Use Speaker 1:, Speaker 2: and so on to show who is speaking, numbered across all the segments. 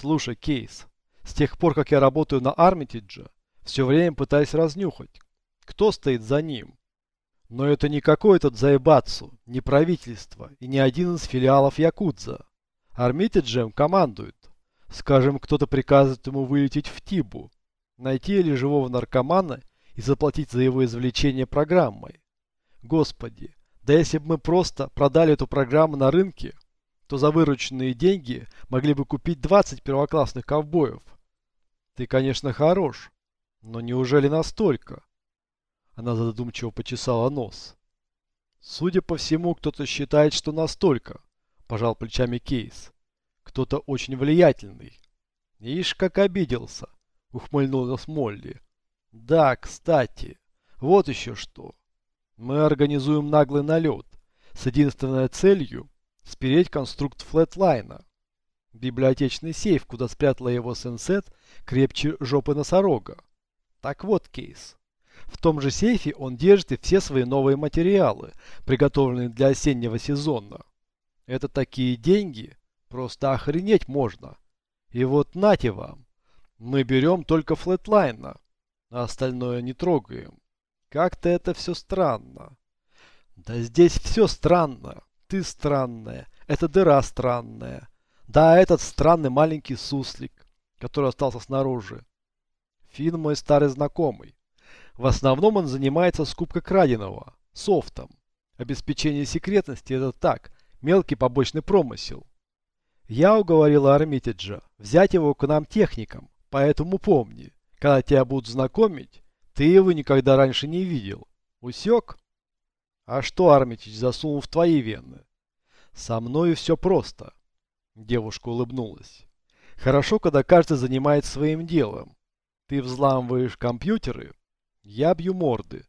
Speaker 1: Слушай, Кейс, с тех пор, как я работаю на Армитидже, все время пытаюсь разнюхать, кто стоит за ним. Но это не какой-то Дзайбацу, не правительство и не один из филиалов Якудза. Армитиджем командует. Скажем, кто-то приказывает ему вылететь в Тибу, найти или живого наркомана и заплатить за его извлечение программой. Господи, да если бы мы просто продали эту программу на рынке, то за вырученные деньги могли бы купить 20 первоклассных ковбоев. Ты, конечно, хорош, но неужели настолько? Она задумчиво почесала нос. Судя по всему, кто-то считает, что настолько, пожал плечами Кейс. Кто-то очень влиятельный. Ишь, как обиделся, ухмыльнулась Молли. Да, кстати, вот еще что. Мы организуем наглый налет с единственной целью спереть конструкт флетлайна. Библиотечный сейф, куда спрятала его Сенснет, крепче жопы носорога. Так вот, Кейс. В том же сейфе он держит и все свои новые материалы, приготовленные для осеннего сезона. Это такие деньги, просто охренеть можно. И вот нате вам. Мы берем только флетлайна, а остальное не трогаем. Как-то это все странно. Да здесь все странно. Ты странная. Эта дыра странная. Да, этот странный маленький суслик, который остался снаружи. Фин мой старый знакомый. В основном он занимается скупкой краденого, софтом. Обеспечение секретности это так, мелкий побочный промысел. Я уговорила Армитиджа взять его к нам техникам, поэтому помни, когда тебя будут знакомить, ты его никогда раньше не видел. Усек? А что Армитич засунул в твои вены? Со мной все просто. Девушка улыбнулась. Хорошо, когда каждый занимается своим делом. Ты взламываешь компьютеры, я бью морды.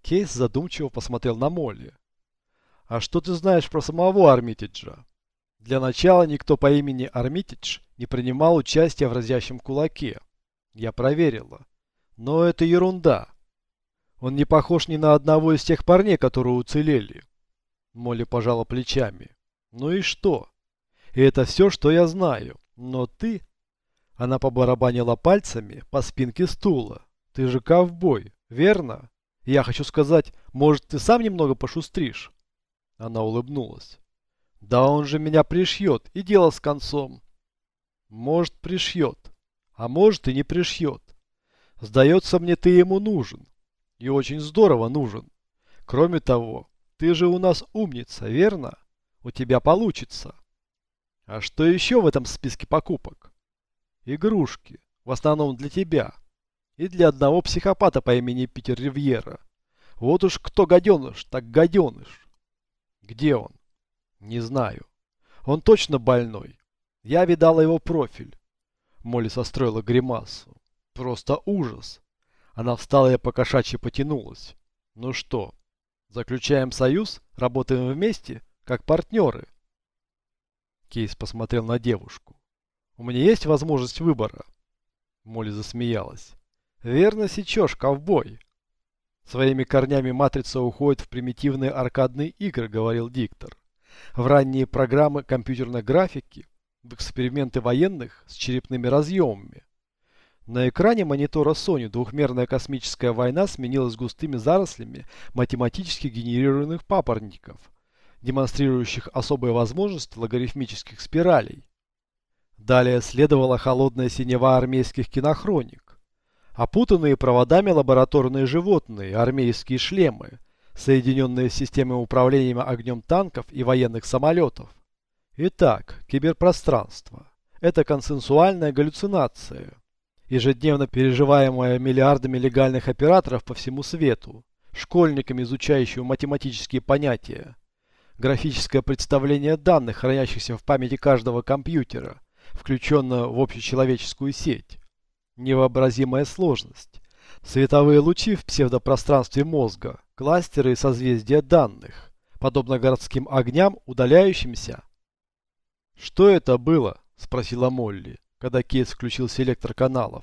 Speaker 1: Кейс задумчиво посмотрел на Молли. А что ты знаешь про самого Армитиджа? Для начала никто по имени Армитидж не принимал участия в разящем кулаке. Я проверила. Но это ерунда. Он не похож ни на одного из тех парней, которые уцелели. Молли пожала плечами. Ну и что? И это все, что я знаю. Но ты... Она побарабанила пальцами по спинке стула. Ты же ковбой, верно? Я хочу сказать, может, ты сам немного пошустришь? Она улыбнулась. Да он же меня пришьет, и дело с концом. Может, пришьет, а может и не пришьет. Сдается мне, ты ему нужен. И очень здорово нужен. Кроме того, ты же у нас умница, верно? У тебя получится. А что еще в этом списке покупок? Игрушки. В основном для тебя. И для одного психопата по имени Питер Ривьера. Вот уж кто гаденыш, так гаденыш. Где он? Не знаю. Он точно больной. Я видала его профиль. Молли состроила гримасу. Просто ужас. Она встала и покошачьи потянулась. Ну что, заключаем союз? Работаем вместе? Как партнеры? Кейс посмотрел на девушку. У меня есть возможность выбора? Молли засмеялась. Верно сечешь, ковбой. Своими корнями матрица уходит в примитивные аркадные игры, говорил диктор в ранние программы компьютерной графики, в эксперименты военных с черепными разъемами. На экране монитора Sony двухмерная космическая война сменилась густыми зарослями математически генерированных папоротников, демонстрирующих особые возможности логарифмических спиралей. Далее следовала холодная синева армейских кинохроник, опутанные проводами лабораторные животные, армейские шлемы, соединенные с системой управления огнем танков и военных самолетов. Итак, киберпространство – это консенсуальная галлюцинация, ежедневно переживаемая миллиардами легальных операторов по всему свету, школьниками, изучающими математические понятия, графическое представление данных, хранящихся в памяти каждого компьютера, включенного в общечеловеческую сеть, невообразимая сложность, световые лучи в псевдопространстве мозга, кластеры и созвездия данных, подобно городским огням, удаляющимся. «Что это было?» – спросила Молли, когда Кейс включил селектор каналов.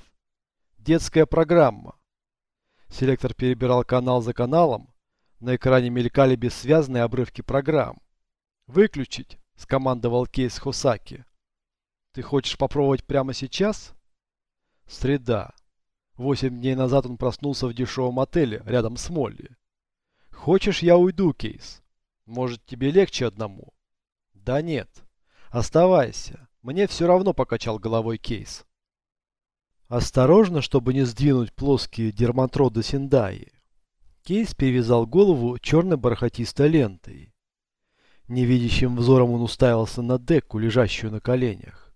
Speaker 1: «Детская программа». Селектор перебирал канал за каналом, на экране мелькали бессвязные обрывки программ. «Выключить!» – скомандовал Кейс Хосаки. Ты хочешь попробовать прямо сейчас? Среда. Восемь дней назад он проснулся в дешевом отеле рядом с Молли. Хочешь, я уйду, Кейс? Может, тебе легче одному? Да нет. Оставайся. Мне все равно покачал головой Кейс. Осторожно, чтобы не сдвинуть плоские дерматроды Синдаи. Кейс перевязал голову черной бархатистой лентой. Невидящим взором он уставился на деку, лежащую на коленях.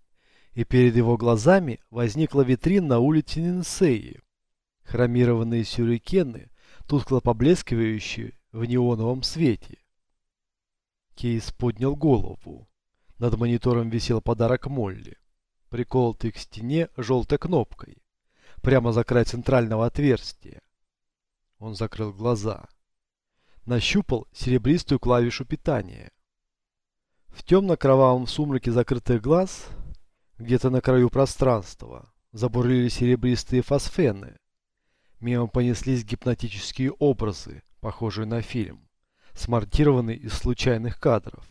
Speaker 1: И перед его глазами возникла витрина на улице Нинсеи. Хромированные сюрикены, тускло поблескивающие в неоновом свете. Кейс поднял голову. Над монитором висел подарок Молли приколотый к стене желтой кнопкой, прямо за край центрального отверстия. Он закрыл глаза. Нащупал серебристую клавишу питания. В темно-кровавом сумраке закрытых глаз, где-то на краю пространства, забурлили серебристые фосфены. Мимо понеслись гипнотические образы, похожие на фильм, смонтированные из случайных кадров.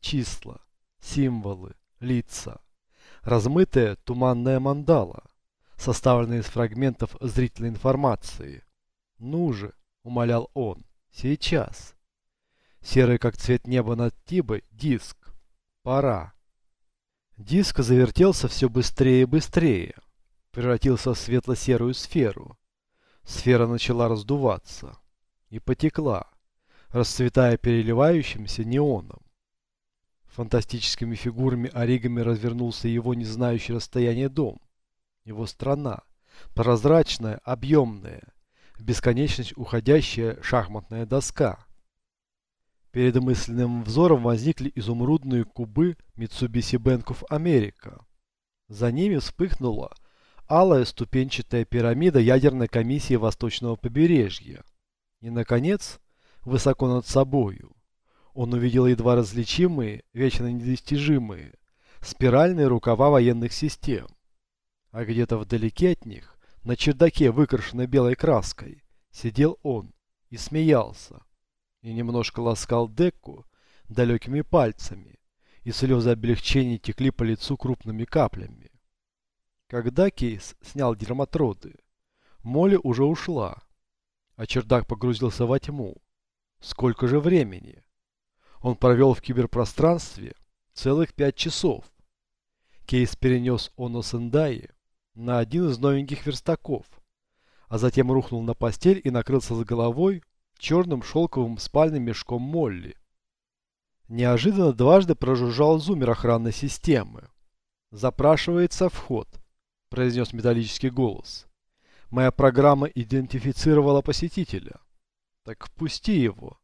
Speaker 1: Числа, символы, лица размытая туманная мандала, составленная из фрагментов зрительной информации. «Ну же», — умолял он, — «сейчас». Серый, как цвет неба над Тибой, диск. Пора. Диск завертелся все быстрее и быстрее. Превратился в светло-серую сферу. Сфера начала раздуваться. И потекла, расцветая переливающимся неоном. Фантастическими фигурами оригами развернулся его не знающий расстояние дом. Его страна. Прозрачная, объемная, в бесконечность уходящая шахматная доска. Перед мысленным взором возникли изумрудные кубы Mitsubishi Bank of America. За ними вспыхнула алая ступенчатая пирамида ядерной комиссии Восточного побережья. И, наконец, высоко над собою, он увидел едва различимые, вечно недостижимые, спиральные рукава военных систем. А где-то вдалеке от них, на чердаке, выкрашенной белой краской, сидел он и смеялся. И немножко ласкал Декку далекими пальцами, и слезы облегчения текли по лицу крупными каплями. Когда Кейс снял дерматроды, Молли уже ушла, а чердак погрузился во тьму. Сколько же времени? Он провел в киберпространстве целых пять часов. Кейс перенес Оно Сендаи на один из новеньких верстаков, а затем рухнул на постель и накрылся с головой черным шелковым спальным мешком Молли. Неожиданно дважды прожужжал зумер охранной системы. «Запрашивается вход», – произнес металлический голос. «Моя программа идентифицировала посетителя. Так впусти его».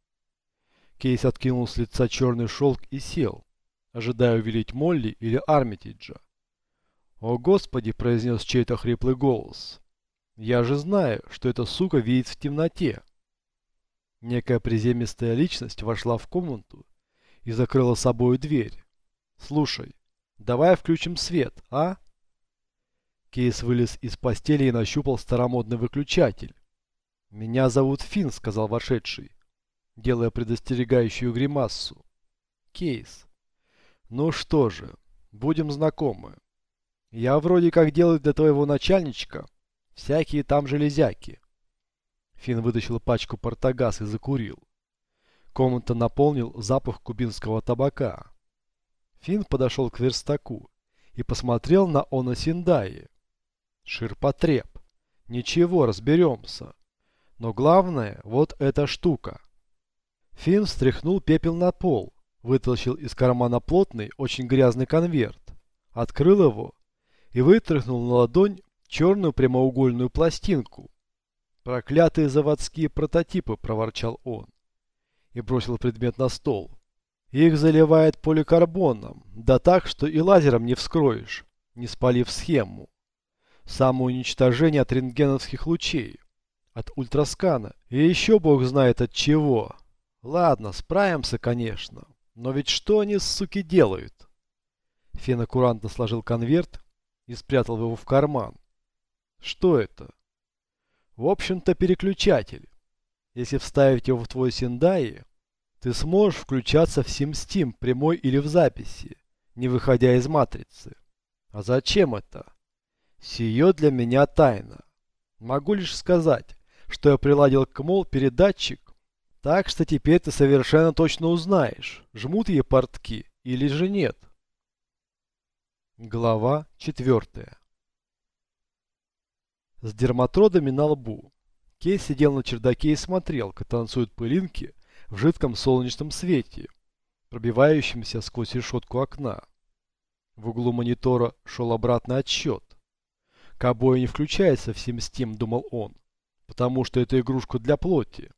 Speaker 1: Кейс откинул с лица черный шелк и сел, ожидая увидеть Молли или Армитиджа. «О, Господи!» – произнес чей-то хриплый голос. «Я же знаю, что эта сука видит в темноте». Некая приземистая личность вошла в комнату и закрыла собой дверь. «Слушай, давай включим свет, а?» Кейс вылез из постели и нащупал старомодный выключатель. «Меня зовут Финн», — сказал вошедший делая предостерегающую гримассу. Кейс. Ну что же, будем знакомы. Я вроде как делаю для твоего начальничка всякие там железяки. Фин вытащил пачку портагаз и закурил. Комната наполнил запах кубинского табака. Фин подошел к верстаку и посмотрел на Оно Синдаи. Ширпотреб. Ничего, разберемся. Но главное, вот эта штука. Финн встряхнул пепел на пол, вытащил из кармана плотный, очень грязный конверт, открыл его и вытряхнул на ладонь черную прямоугольную пластинку. «Проклятые заводские прототипы!» – проворчал он и бросил предмет на стол. Их заливает поликарбоном, да так, что и лазером не вскроешь, не спалив схему. Самоуничтожение от рентгеновских лучей, от ультраскана и еще бог знает от чего. Ладно, справимся, конечно. Но ведь что они, суки, делают? Фен аккуратно сложил конверт и спрятал его в карман. Что это? В общем-то, переключатель. Если вставить его в твой Синдаи, ты сможешь включаться в SimSteam прямой или в записи, не выходя из матрицы. А зачем это? Сие для меня тайна. Могу лишь сказать, что я приладил к МОЛ передатчик, так что теперь ты совершенно точно узнаешь, жмут ей портки или же нет. Глава четвертая. С дерматродами на лбу. Кей сидел на чердаке и смотрел, как танцуют пылинки в жидком солнечном свете, пробивающемся сквозь решетку окна. В углу монитора шел обратный отсчет. Кобой не включается с тем, думал он, потому что это игрушка для плоти.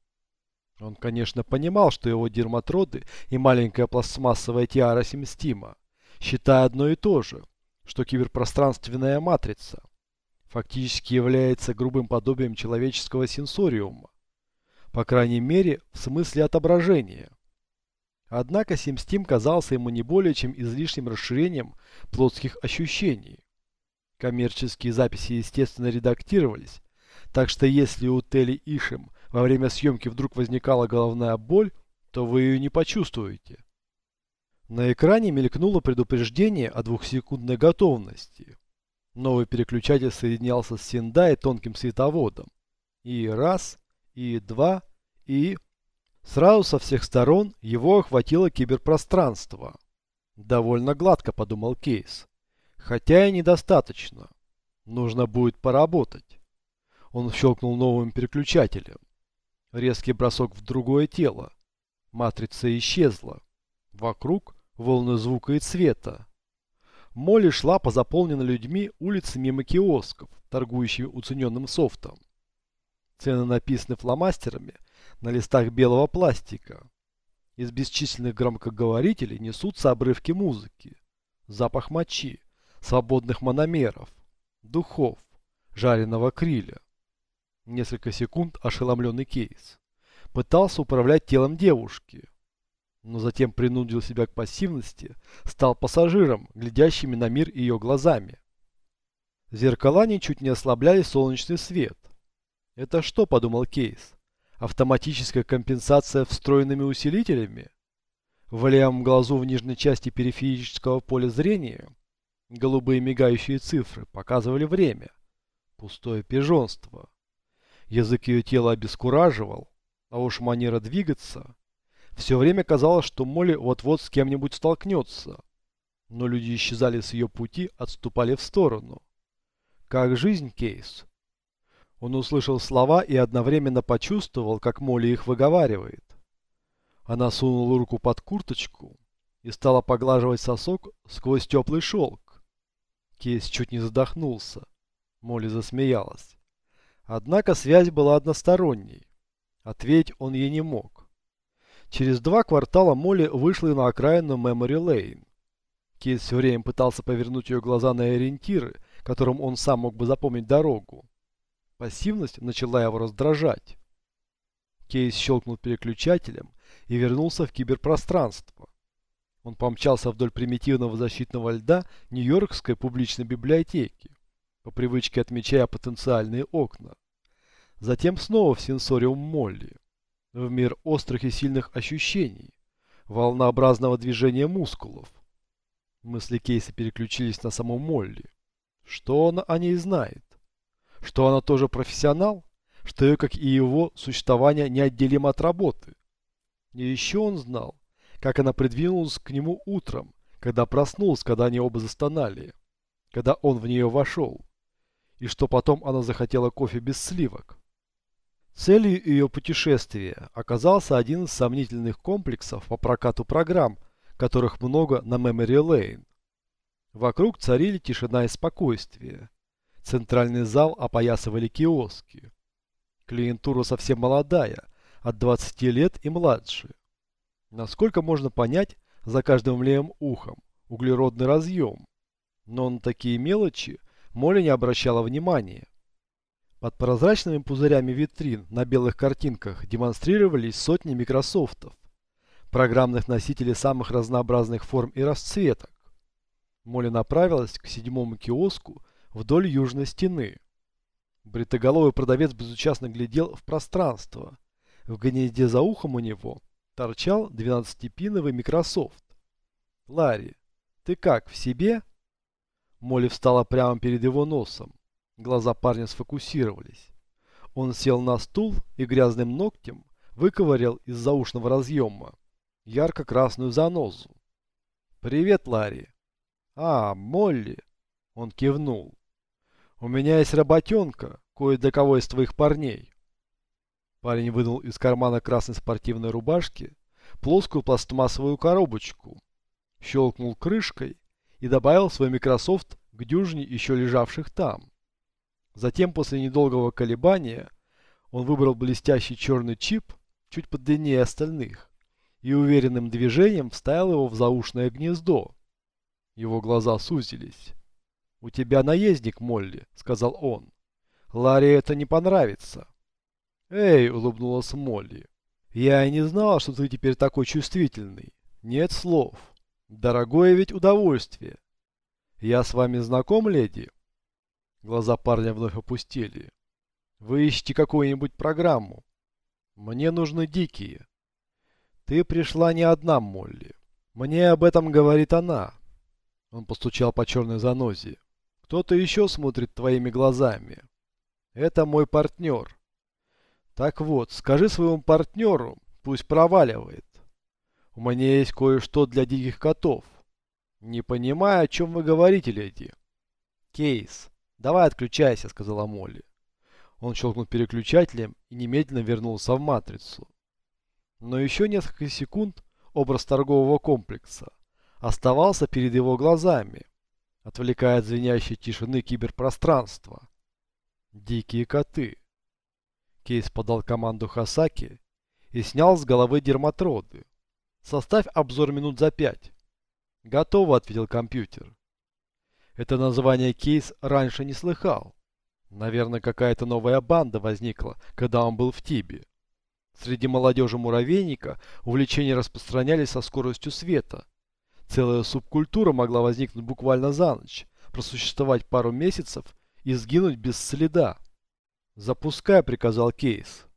Speaker 1: Он, конечно, понимал, что его дерматроды и маленькая пластмассовая тиара Симстима считают одно и то же, что киберпространственная матрица фактически является грубым подобием человеческого сенсориума, по крайней мере, в смысле отображения. Однако Симстим казался ему не более чем излишним расширением плотских ощущений. Коммерческие записи, естественно, редактировались, так что если у Тели Ишем во время съемки вдруг возникала головная боль, то вы ее не почувствуете. На экране мелькнуло предупреждение о двухсекундной готовности. Новый переключатель соединялся с Синдай тонким световодом. И раз, и два, и... Сразу со всех сторон его охватило киберпространство. Довольно гладко, подумал Кейс. Хотя и недостаточно. Нужно будет поработать. Он щелкнул новым переключателем. Резкий бросок в другое тело. Матрица исчезла. Вокруг волны звука и цвета. Молли шла по заполненной людьми улице мимо киосков, торгующими уцененным софтом. Цены написаны фломастерами на листах белого пластика. Из бесчисленных громкоговорителей несутся обрывки музыки, запах мочи, свободных мономеров, духов, жареного криля. Несколько секунд ошеломленный кейс. Пытался управлять телом девушки, но затем принудил себя к пассивности, стал пассажиром, глядящими на мир ее глазами. Зеркала ничуть не ослабляли солнечный свет. «Это что?» – подумал Кейс. «Автоматическая компенсация встроенными усилителями?» В левом глазу в нижней части периферического поля зрения голубые мигающие цифры показывали время. Пустое пижонство. Язык ее тела обескураживал, а уж манера двигаться – все время казалось, что Молли вот-вот с кем-нибудь столкнется. Но люди исчезали с ее пути, отступали в сторону. Как жизнь, Кейс? Он услышал слова и одновременно почувствовал, как Молли их выговаривает. Она сунула руку под курточку и стала поглаживать сосок сквозь теплый шелк. Кейс чуть не задохнулся. Молли засмеялась. Однако связь была односторонней. Ответить он ей не мог. Через два квартала Молли вышла на окраину Мемори Лейн. Кейс все время пытался повернуть ее глаза на ориентиры, которым он сам мог бы запомнить дорогу. Пассивность начала его раздражать. Кейс щелкнул переключателем и вернулся в киберпространство. Он помчался вдоль примитивного защитного льда Нью-Йоркской публичной библиотеки, по привычке отмечая потенциальные окна. Затем снова в сенсориум Молли в мир острых и сильных ощущений, волнообразного движения мускулов. Мысли Кейса переключились на саму Молли. Что она о ней знает? Что она тоже профессионал? Что ее, как и его, существование неотделимо от работы? И еще он знал, как она придвинулась к нему утром, когда проснулась, когда они оба застонали, когда он в нее вошел, и что потом она захотела кофе без сливок. Целью ее путешествия оказался один из сомнительных комплексов по прокату программ, которых много на Memory Lane. Вокруг царили тишина и спокойствие. Центральный зал опоясывали киоски. Клиентура совсем молодая, от 20 лет и младше. Насколько можно понять, за каждым левым ухом углеродный разъем. Но на такие мелочи Молли не обращала внимания. Под прозрачными пузырями витрин на белых картинках демонстрировались сотни микрософтов, программных носителей самых разнообразных форм и расцветок. Молли направилась к седьмому киоску вдоль южной стены. Бритоголовый продавец безучастно глядел в пространство. В гнезде за ухом у него торчал 12-пиновый микрософт. «Ларри, ты как, в себе?» Молли встала прямо перед его носом. Глаза парня сфокусировались. Он сел на стул и грязным ногтем выковырял из заушного разъема ярко-красную занозу. «Привет, Ларри!» «А, Молли!» Он кивнул. «У меня есть работенка, кое для кого из твоих парней». Парень вынул из кармана красной спортивной рубашки плоскую пластмассовую коробочку, щелкнул крышкой и добавил свой Microsoft к дюжине еще лежавших там. Затем, после недолгого колебания, он выбрал блестящий черный чип, чуть подлиннее остальных, и уверенным движением вставил его в заушное гнездо. Его глаза сузились. «У тебя наездник, Молли», — сказал он. «Ларри это не понравится». «Эй», — улыбнулась Молли. «Я и не знала, что ты теперь такой чувствительный. Нет слов. Дорогое ведь удовольствие. Я с вами знаком, леди?» Глаза парня вновь опустили. «Вы ищете какую-нибудь программу?» «Мне нужны дикие». «Ты пришла не одна, Молли. Мне об этом говорит она». Он постучал по черной занозе. «Кто-то еще смотрит твоими глазами. Это мой партнер. Так вот, скажи своему партнеру, пусть проваливает. У меня есть кое-что для диких котов. Не понимаю, о чем вы говорите, леди. Кейс, давай отключайся, сказала Молли. Он щелкнул переключателем и немедленно вернулся в матрицу. Но еще несколько секунд образ торгового комплекса оставался перед его глазами, отвлекая от звенящей тишины киберпространства. Дикие коты. Кейс подал команду Хасаки и снял с головы дерматроды. Составь обзор минут за пять. «Готово», — ответил компьютер. Это название Кейс раньше не слыхал. Наверное, какая-то новая банда возникла, когда он был в Тибе. Среди молодежи муравейника увлечения распространялись со скоростью света. Целая субкультура могла возникнуть буквально за ночь, просуществовать пару месяцев и сгинуть без следа. «Запускай», — приказал Кейс.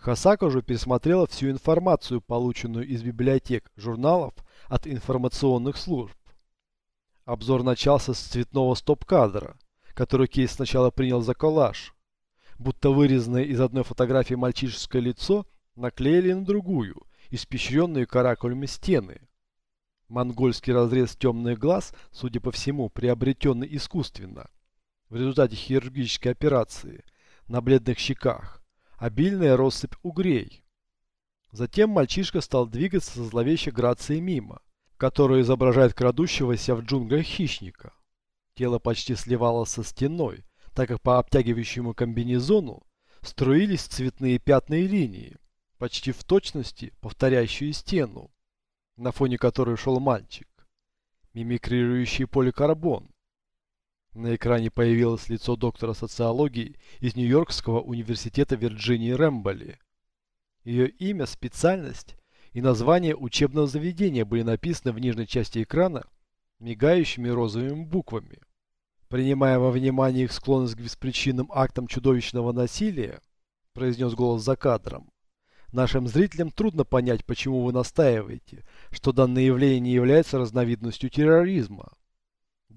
Speaker 1: Хасака уже пересмотрела всю информацию, полученную из библиотек, журналов от информационных служб. Обзор начался с цветного стоп-кадра, который Кейс сначала принял за коллаж. Будто вырезанное из одной фотографии мальчишеское лицо наклеили на другую, испещренные каракулями стены. Монгольский разрез темных глаз, судя по всему, приобретенный искусственно, в результате хирургической операции, на бледных щеках, обильная россыпь угрей. Затем мальчишка стал двигаться со зловещей грацией мимо, которая изображает крадущегося в джунглях хищника. Тело почти сливалось со стеной, так как по обтягивающему комбинезону струились цветные пятна и линии, почти в точности повторяющие стену, на фоне которой шел мальчик, мимикрирующий поликарбон. На экране появилось лицо доктора социологии из Нью-Йоркского университета Вирджинии Рэмболи. Ее имя, специальность и название учебного заведения были написаны в нижней части экрана мигающими розовыми буквами. Принимая во внимание их склонность к беспричинным актам чудовищного насилия, произнес голос за кадром, нашим зрителям трудно понять, почему вы настаиваете, что данное явление не является разновидностью терроризма.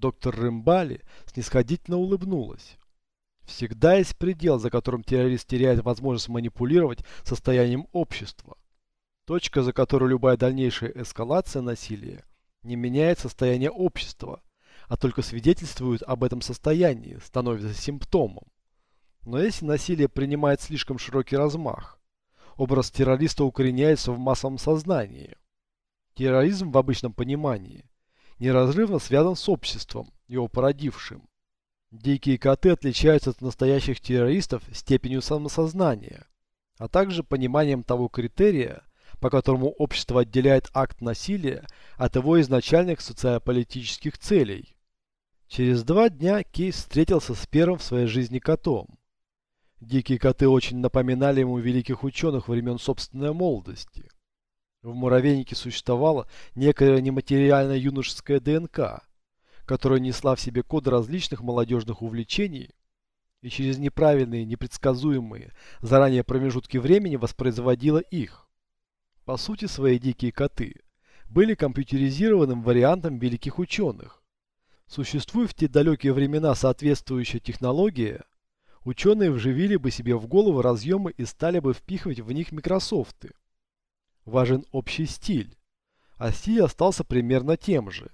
Speaker 1: Доктор Рымбали снисходительно улыбнулась. Всегда есть предел, за которым террорист теряет возможность манипулировать состоянием общества. Точка, за которую любая дальнейшая эскалация насилия не меняет состояние общества, а только свидетельствует об этом состоянии, становится симптомом. Но если насилие принимает слишком широкий размах, образ террориста укореняется в массовом сознании. Терроризм в обычном понимании неразрывно связан с обществом, его породившим. Дикие коты отличаются от настоящих террористов степенью самосознания, а также пониманием того критерия, по которому общество отделяет акт насилия от его изначальных социополитических целей. Через два дня Кейс встретился с первым в своей жизни котом. Дикие коты очень напоминали ему великих ученых времен собственной молодости. В муравейнике существовала некая нематериальная юношеская ДНК, которая несла в себе коды различных молодежных увлечений и через неправильные, непредсказуемые, заранее промежутки времени воспроизводила их. По сути, свои дикие коты были компьютеризированным вариантом великих ученых, Существуя в те далекие времена соответствующая технология, ученые вживили бы себе в голову разъемы и стали бы впихивать в них микрософты. Важен общий стиль, а стиль остался примерно тем же.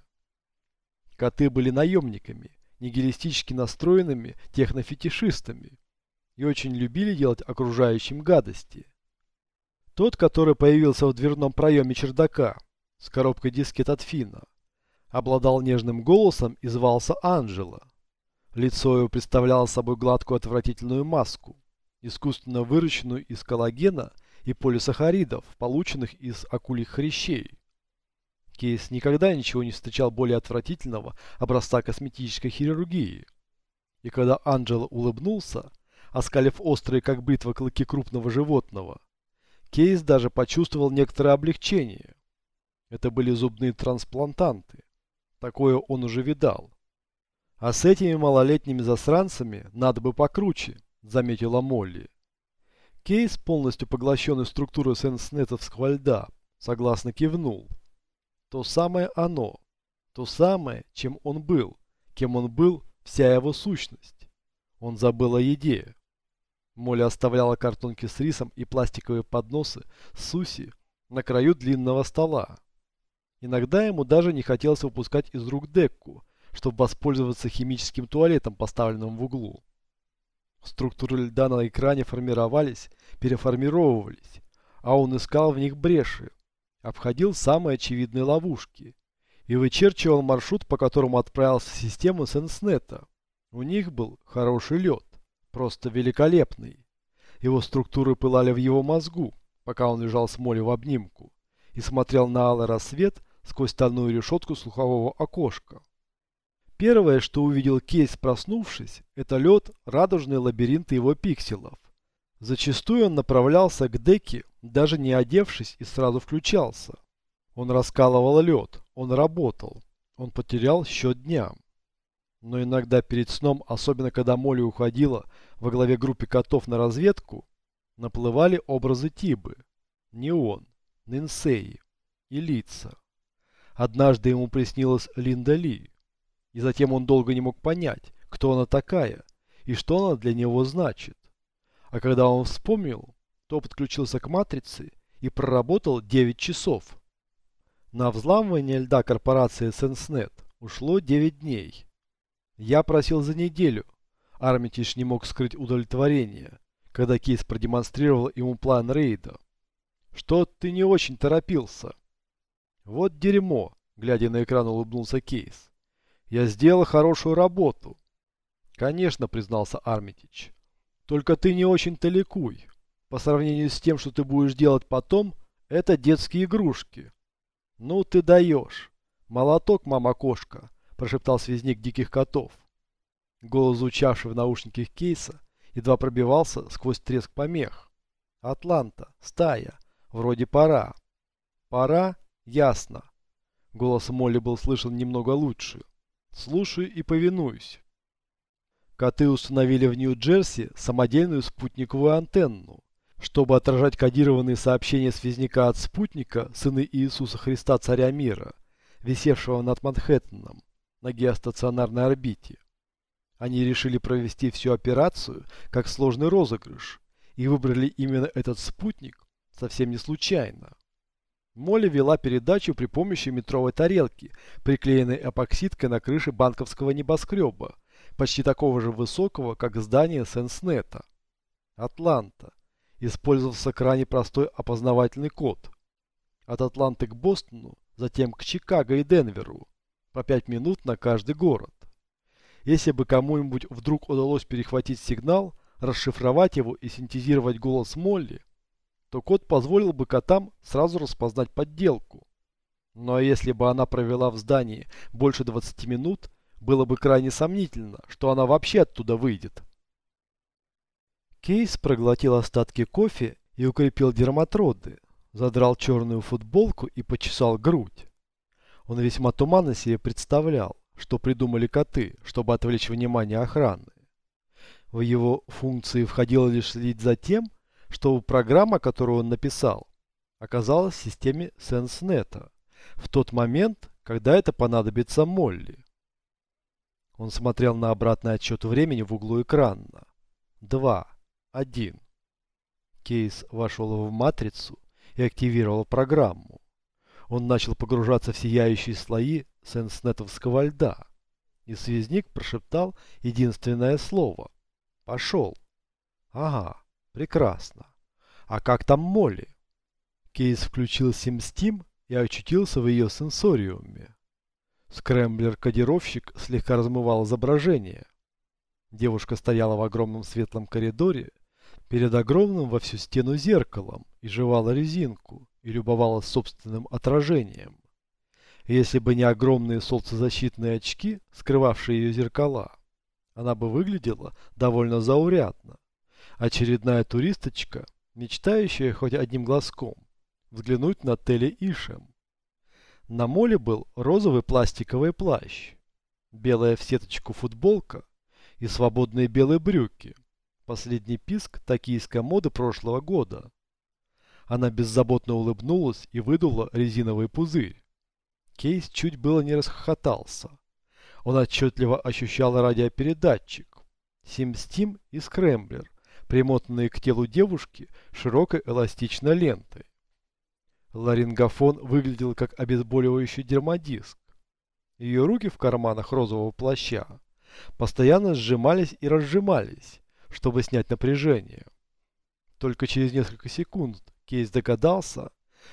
Speaker 1: Коты были наемниками, нигилистически настроенными технофетишистами и очень любили делать окружающим гадости. Тот, который появился в дверном проеме чердака с коробкой дискет от Фина, обладал нежным голосом и звался Анджело. Лицо его представляло собой гладкую отвратительную маску, искусственно выращенную из коллагена и полисахаридов, полученных из акульих хрящей. Кейс никогда ничего не встречал более отвратительного образца косметической хирургии. И когда Анджело улыбнулся, оскалив острые как бритва клыки крупного животного, Кейс даже почувствовал некоторое облегчение. Это были зубные трансплантанты. Такое он уже видал. А с этими малолетними засранцами надо бы покруче, заметила Молли. Кейс, полностью поглощенный структурой сенснетовского льда, согласно кивнул. То самое оно. То самое, чем он был. Кем он был, вся его сущность. Он забыл о еде. Молли оставляла картонки с рисом и пластиковые подносы суси на краю длинного стола. Иногда ему даже не хотелось выпускать из рук декку, чтобы воспользоваться химическим туалетом, поставленным в углу. Структуры льда на экране формировались, переформировывались, а он искал в них бреши, обходил самые очевидные ловушки и вычерчивал маршрут, по которому отправился в систему Сенснета. У них был хороший лед, просто великолепный. Его структуры пылали в его мозгу, пока он лежал с Молли в обнимку и смотрел на алый рассвет сквозь стальную решетку слухового окошка. Первое, что увидел Кейс, проснувшись, это лед, радужный лабиринт его пикселов. Зачастую он направлялся к деке, даже не одевшись, и сразу включался. Он раскалывал лед, он работал, он потерял счет дням. Но иногда перед сном, особенно когда Молли уходила во главе группы котов на разведку, наплывали образы Тибы, не он, Нинсеи и лица. Однажды ему приснилась Линда Ли, и затем он долго не мог понять, кто она такая и что она для него значит. А когда он вспомнил, то подключился к матрице и проработал 9 часов. На взламывание льда корпорации Сенснет ушло 9 дней. Я просил за неделю. Армитиш не мог скрыть удовлетворение, когда Кейс продемонстрировал ему план рейда. Что ты не очень торопился? Вот дерьмо, глядя на экран, улыбнулся Кейс. Я сделал хорошую работу. Конечно, признался Армитич. Только ты не очень-то ликуй. По сравнению с тем, что ты будешь делать потом, это детские игрушки. Ну ты даешь. Молоток, мама-кошка, прошептал связник диких котов. Голос, звучавший в наушниках кейса, едва пробивался сквозь треск помех. Атланта, стая, вроде пора. Пора? Ясно. Голос Молли был слышен немного лучше. Слушаю и повинуюсь. Коты установили в Нью-Джерси самодельную спутниковую антенну, чтобы отражать кодированные сообщения связняка от спутника Сына Иисуса Христа Царя Мира, висевшего над Манхэттеном на геостационарной орбите. Они решили провести всю операцию как сложный розыгрыш и выбрали именно этот спутник совсем не случайно. Молли вела передачу при помощи метровой тарелки, приклеенной эпоксидкой на крыше банковского небоскреба, почти такого же высокого, как здание Сенснета. Атланта. Использовался крайне простой опознавательный код. От Атланты к Бостону, затем к Чикаго и Денверу. По 5 минут на каждый город. Если бы кому-нибудь вдруг удалось перехватить сигнал, расшифровать его и синтезировать голос Молли, то код позволил бы котам сразу распознать подделку. Но если бы она провела в здании больше 20 минут, было бы крайне сомнительно, что она вообще оттуда выйдет. Кейс проглотил остатки кофе и укрепил дерматроды, задрал черную футболку и почесал грудь. Он весьма туманно себе представлял, что придумали коты, чтобы отвлечь внимание охраны. В его функции входило лишь следить за тем, чтобы программа, которую он написал, оказалась в системе SenseNet в тот момент, когда это понадобится Молли. Он смотрел на обратный отсчет времени в углу экрана. Два. Один. Кейс вошел в матрицу и активировал программу. Он начал погружаться в сияющие слои сенснетовского льда. И связник прошептал единственное слово. «Пошел». «Ага, прекрасно. А как там Молли?» Кейс включил SimSteam и очутился в ее сенсориуме. Скрэмблер-кодировщик слегка размывал изображение. Девушка стояла в огромном светлом коридоре перед огромным во всю стену зеркалом и жевала резинку и любовалась собственным отражением. Если бы не огромные солнцезащитные очки, скрывавшие ее зеркала, она бы выглядела довольно заурядно. Очередная туристочка, мечтающая хоть одним глазком взглянуть на Теле Ишем. На моле был розовый пластиковый плащ, белая в сеточку футболка и свободные белые брюки. Последний писк токийской моды прошлого года. Она беззаботно улыбнулась и выдула резиновый пузырь. Кейс чуть было не расхохотался. Он отчетливо ощущал радиопередатчик, сим-стим и скрэмблер, примотанные к телу девушки широкой эластичной лентой. Ларингофон выглядел как обезболивающий дермодиск. Ее руки в карманах розового плаща постоянно сжимались и разжимались, чтобы снять напряжение. Только через несколько секунд Кейс догадался,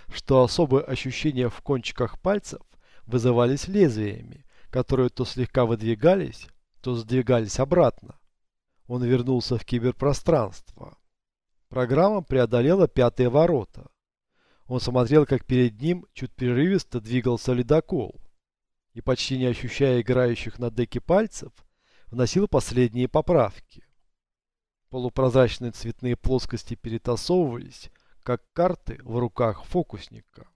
Speaker 1: что особые ощущения в кончиках пальцев вызывались лезвиями, которые то слегка выдвигались, то сдвигались обратно. Он вернулся в киберпространство. Программа преодолела пятые ворота. Он смотрел, как перед ним чуть прерывисто двигался ледокол. И почти не ощущая играющих на деке пальцев, вносил последние поправки. Полупрозрачные цветные плоскости перетасовывались, как карты в руках фокусника.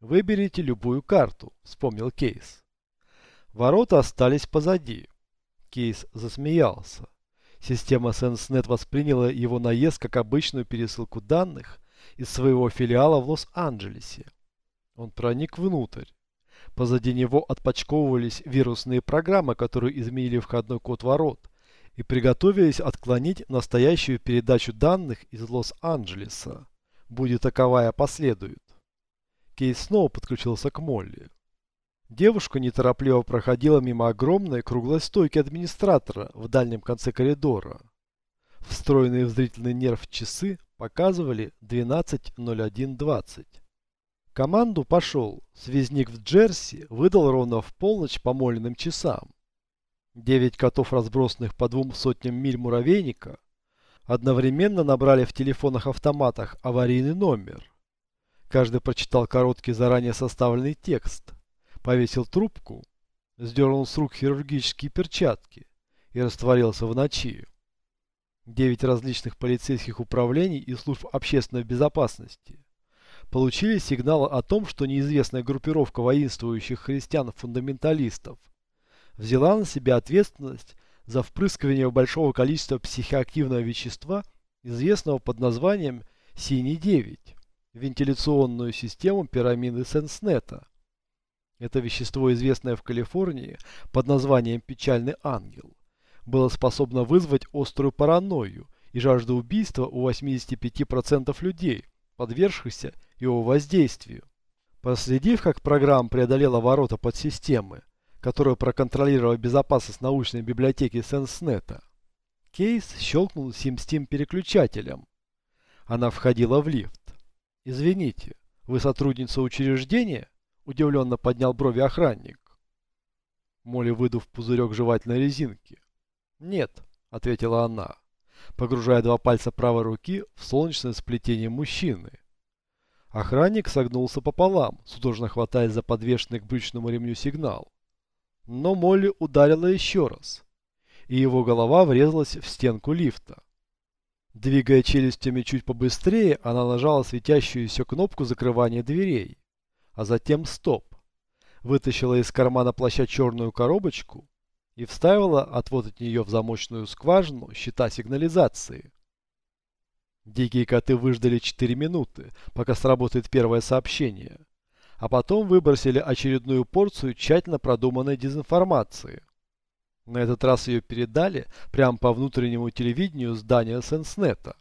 Speaker 1: «Выберите любую карту», — вспомнил Кейс. Ворота остались позади. Кейс засмеялся. Система SenseNet восприняла его наезд как обычную пересылку данных из своего филиала в Лос-Анджелесе. Он проник внутрь. Позади него отпочковывались вирусные программы, которые изменили входной код ворот и приготовились отклонить настоящую передачу данных из Лос-Анджелеса, будет таковая последует. Кейс снова подключился к Молли. Девушка неторопливо проходила мимо огромной круглой стойки администратора в дальнем конце коридора. Встроенные в зрительный нерв часы показывали 12.01.20. Команду пошел. Связник в Джерси выдал ровно в полночь по Молиным часам. Девять котов, разбросанных по двум сотням миль муравейника, одновременно набрали в телефонах-автоматах аварийный номер. Каждый прочитал короткий заранее составленный текст, повесил трубку, сдернул с рук хирургические перчатки и растворился в ночи. Девять различных полицейских управлений и служб общественной безопасности получили сигналы о том, что неизвестная группировка воинствующих христиан-фундаменталистов взяла на себя ответственность за впрыскивание большого количества психоактивного вещества, известного под названием «Синий-9» вентиляционную систему пирамиды Сенснета. Это вещество, известное в Калифорнии под названием «печальный ангел», было способно вызвать острую паранойю и жажду убийства у 85% людей, подвергшихся его воздействию. Проследив, как программа преодолела ворота подсистемы, которую проконтролировала безопасность научной библиотеки Сенснета, Кейс щелкнул SimSteam переключателем. Она входила в лифт. «Извините, вы сотрудница учреждения?» – удивленно поднял брови охранник. Молли, выдув пузырек жевательной резинки. «Нет», – ответила она, погружая два пальца правой руки в солнечное сплетение мужчины. Охранник согнулся пополам, судорожно хватаясь за подвешенный к брючному ремню сигнал. Но Молли ударила еще раз, и его голова врезалась в стенку лифта. Двигая челюстями чуть побыстрее, она нажала светящуюся кнопку закрывания дверей, а затем стоп. Вытащила из кармана плаща черную коробочку и вставила отвод от нее в замочную скважину щита сигнализации. Дикие коты выждали 4 минуты, пока сработает первое сообщение, а потом выбросили очередную порцию тщательно продуманной дезинформации. На этот раз ее передали прямо по внутреннему телевидению здания Сенснета.